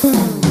Vai,